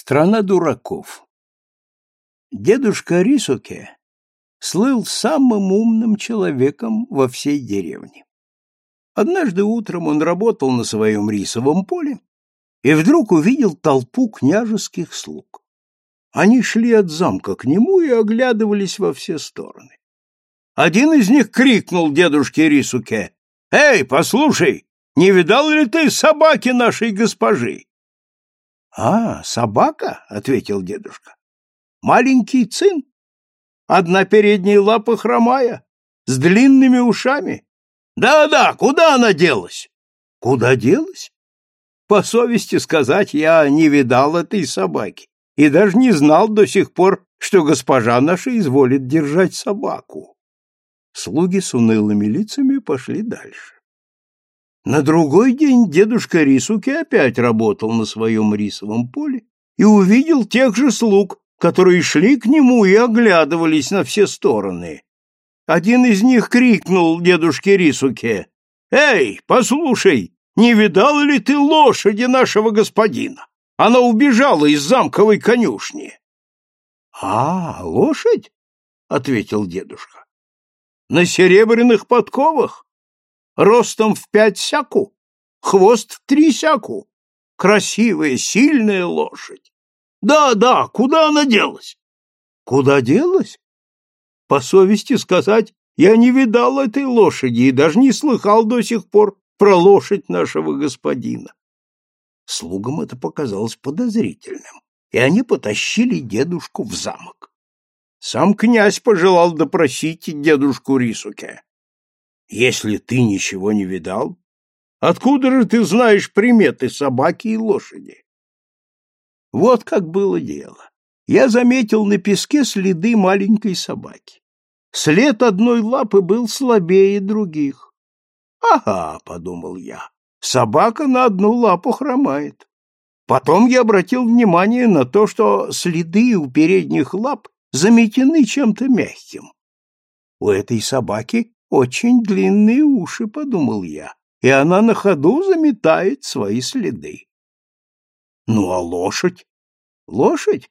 Страна дураков. Дедушка Рисуке слыл самым умным человеком во всей деревне. Однажды утром он работал на своем рисовом поле и вдруг увидел толпу княжеских слуг. Они шли от замка к нему и оглядывались во все стороны. Один из них крикнул дедушке Рисуке, «Эй, послушай, не видал ли ты собаки нашей госпожи?» А, собака, ответил дедушка. Маленький цин. Одна передняя лапа хромая, с длинными ушами. Да-да, куда она делась? Куда делась? По совести сказать, я не видал этой собаки и даже не знал до сих пор, что госпожа наша изволит держать собаку. Слуги с унылыми лицами пошли дальше. На другой день дедушка Рисуки опять работал на своем рисовом поле и увидел тех же слуг, которые шли к нему и оглядывались на все стороны. Один из них крикнул дедушке Рисуке, «Эй, послушай, не видал ли ты лошади нашего господина? Она убежала из замковой конюшни». «А, лошадь?» — ответил дедушка. «На серебряных подковах? Ростом в пять сяку, хвост в три сяку. Красивая, сильная лошадь. Да, да, куда она делась? Куда делась? По совести сказать, я не видал этой лошади и даже не слыхал до сих пор про лошадь нашего господина. Слугам это показалось подозрительным, и они потащили дедушку в замок. Сам князь пожелал допросить дедушку Рисуке. Если ты ничего не видал, откуда же ты знаешь приметы собаки и лошади? Вот как было дело. Я заметил на песке следы маленькой собаки. След одной лапы был слабее других. Ага, подумал я. Собака на одну лапу хромает. Потом я обратил внимание на то, что следы у передних лап заметены чем-то мягким. У этой собаки очень длинные уши, подумал я, и она на ходу заметает свои следы. Ну а лошадь? Лошадь?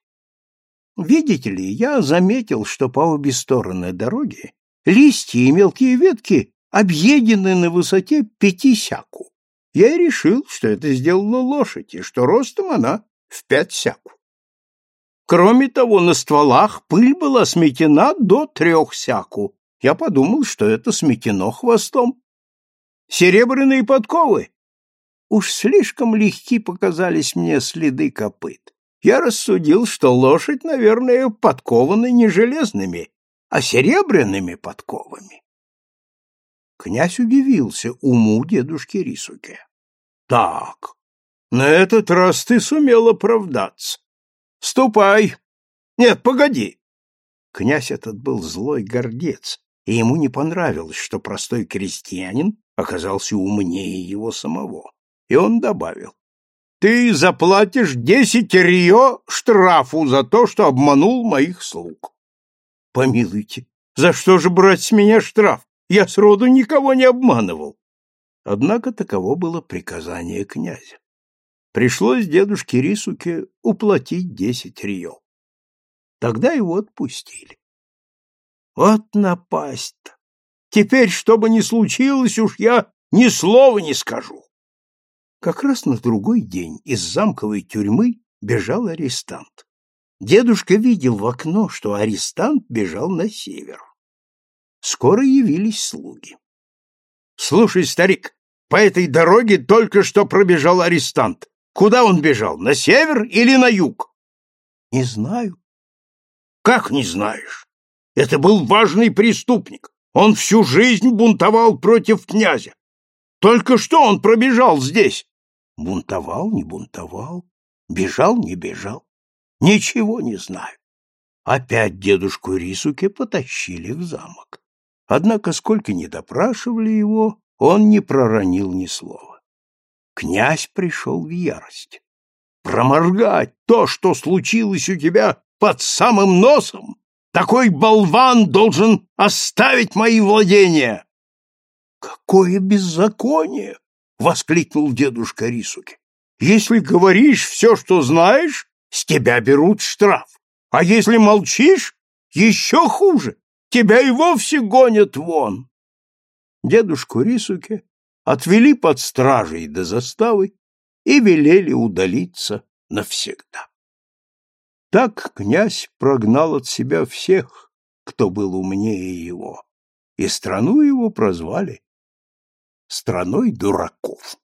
Видите ли, я заметил, что по обе стороны дороги листья и мелкие ветки объедены на высоте пяти сяку. Я и решил, что это сделала лошадь, и что ростом она в пять сяку. Кроме того, на стволах пыль была сметена до трех сяку, я подумал, что это сметено хвостом. Серебряные подковы. Уж слишком легки показались мне следы копыт. Я рассудил, что лошадь, наверное, подкована не железными, а серебряными подковами. Князь удивился уму дедушки Рисуке. — Так, на этот раз ты сумел оправдаться. Ступай. Нет, погоди. Князь этот был злой гордец, и ему не понравилось, что простой крестьянин оказался умнее его самого. И он добавил, «Ты заплатишь десять рио штрафу за то, что обманул моих слуг». «Помилуйте, за что же брать с меня штраф? Я сроду никого не обманывал». Однако таково было приказание князя. Пришлось дедушке Рисуке уплатить десять рио. Тогда его отпустили. Вот напасть-то! Теперь, что бы ни случилось, уж я ни слова не скажу. Как раз на другой день из замковой тюрьмы бежал арестант. Дедушка видел в окно, что арестант бежал на север. Скоро явились слуги. — Слушай, старик, по этой дороге только что пробежал арестант. Куда он бежал, на север или на юг? — Не знаю. — Как не знаешь? Это был важный преступник. Он всю жизнь бунтовал против князя. Только что он пробежал здесь. Бунтовал, не бунтовал, бежал, не бежал. Ничего не знаю. Опять дедушку Рисуке потащили в замок. Однако, сколько ни допрашивали его, он не проронил ни слова. Князь пришел в ярость. Проморгать то, что случилось у тебя под самым носом, такой болван должен оставить мои владения. Какое беззаконие! воскликнул дедушка Рисуки. Если говоришь все, что знаешь, с тебя берут штраф. А если молчишь, еще хуже, тебя и вовсе гонят вон. Дедушку Рисуке отвели под стражей до заставы и велели удалиться навсегда. Так князь прогнал от себя всех, кто был умнее его, и страну его прозвали страной дураков.